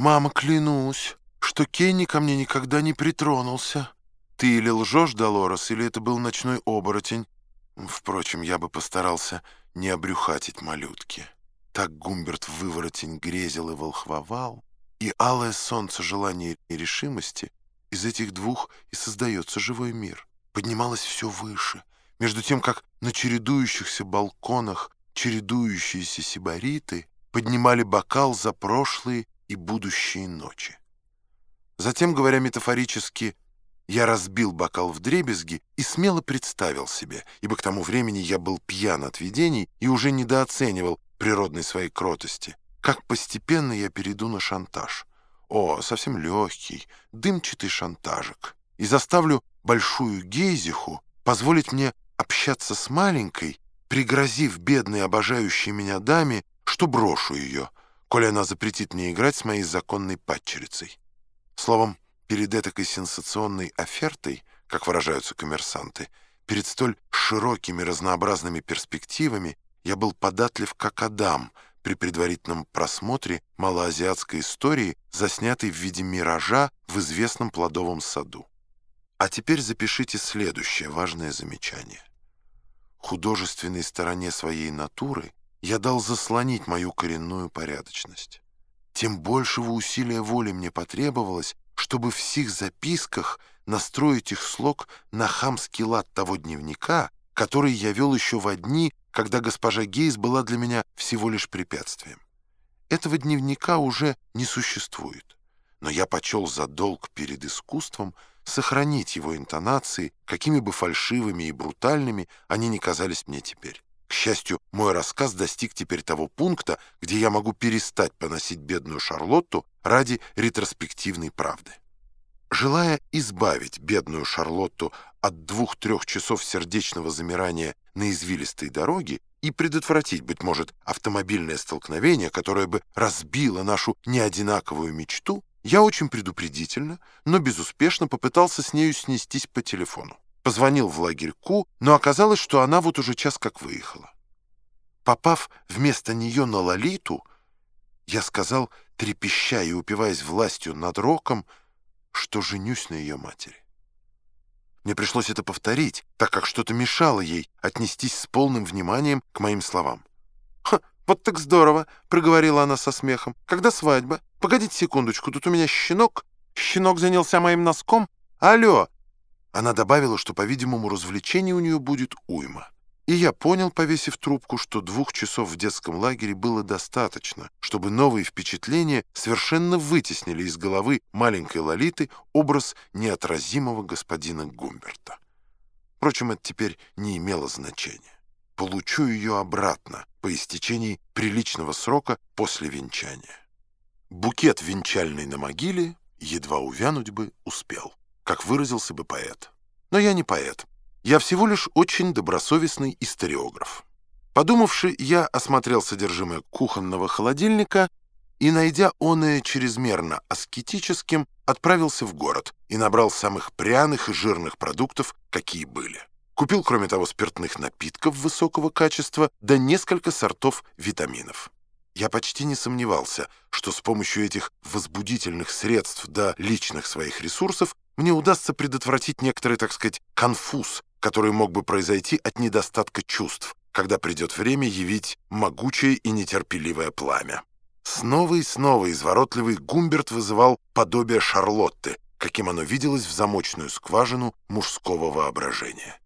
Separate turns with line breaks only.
«Мама, клянусь, что Кенни ко мне никогда не притронулся. Ты или лжешь, Долорес, или это был ночной оборотень. Впрочем, я бы постарался не обрюхатить малютки». Так Гумберт выворотень грезил и волхвовал, и алое солнце желания и решимости из этих двух и создается живой мир. Поднималось все выше, между тем, как на чередующихся балконах чередующиеся сибариты поднимали бокал за прошлые и будущие ночи. Затем, говоря метафорически, я разбил бокал в дребезги и смело представил себе, ибо к тому времени я был пьян от видений и уже недооценивал природной своей кротости, как постепенно я перейду на шантаж. О, совсем легкий, дымчатый шантажик. И заставлю большую гейзиху позволить мне общаться с маленькой, пригрозив бедной обожающей меня даме, что брошу ее, коли она запретит мне играть с моей законной падчерицей. Словом, перед этакой сенсационной офертой, как выражаются коммерсанты, перед столь широкими разнообразными перспективами я был податлив как Адам при предварительном просмотре малоазиатской истории, заснятой в виде миража в известном плодовом саду. А теперь запишите следующее важное замечание. Художественной стороне своей натуры я дал заслонить мою коренную порядочность. Тем большего усилия воли мне потребовалось, чтобы в сих записках настроить их слог на хамский лад того дневника, который я вел еще в дни, когда госпожа Гейс была для меня всего лишь препятствием. Этого дневника уже не существует, но я почел за долг перед искусством сохранить его интонации, какими бы фальшивыми и брутальными они ни казались мне теперь. К счастью, мой рассказ достиг теперь того пункта, где я могу перестать поносить бедную Шарлотту ради ретроспективной правды. Желая избавить бедную Шарлотту от двух-трех часов сердечного замирания на извилистой дороге и предотвратить, быть может, автомобильное столкновение, которое бы разбило нашу неодинаковую мечту, я очень предупредительно, но безуспешно попытался с нею снестись по телефону. Позвонил в лагерь Ку, но оказалось, что она вот уже час как выехала. Попав вместо нее на Лолиту, я сказал, трепеща и упиваясь властью над Роком, что женюсь на ее матери. Мне пришлось это повторить, так как что-то мешало ей отнестись с полным вниманием к моим словам. «Ха, вот так здорово!» — проговорила она со смехом. «Когда свадьба? Погодите секундочку, тут у меня щенок. Щенок занялся моим носком. Алло, она добавила, что, по-видимому, развлечений у нее будет уйма. И я понял, повесив трубку, что двух часов в детском лагере было достаточно, чтобы новые впечатления совершенно вытеснили из головы маленькой Лолиты образ неотразимого господина Гумберта. Впрочем, это теперь не имело значения. Получу ее обратно по истечении приличного срока после венчания. Букет венчальный на могиле едва увянуть бы успел как выразился бы поэт. Но я не поэт. Я всего лишь очень добросовестный историограф. Подумавши, я осмотрел содержимое кухонного холодильника и, найдя оное чрезмерно аскетическим, отправился в город и набрал самых пряных и жирных продуктов, какие были. Купил, кроме того, спиртных напитков высокого качества, да несколько сортов витаминов. Я почти не сомневался, что с помощью этих возбудительных средств до личных своих ресурсов мне удастся предотвратить некоторый, так сказать, конфуз, который мог бы произойти от недостатка чувств, когда придет время явить могучее и нетерпеливое пламя. Снова и снова изворотливый Гумберт вызывал подобие Шарлотты, каким оно виделось в замочную скважину мужского воображения.